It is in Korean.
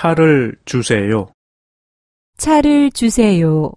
차를 주세요. 차를 주세요.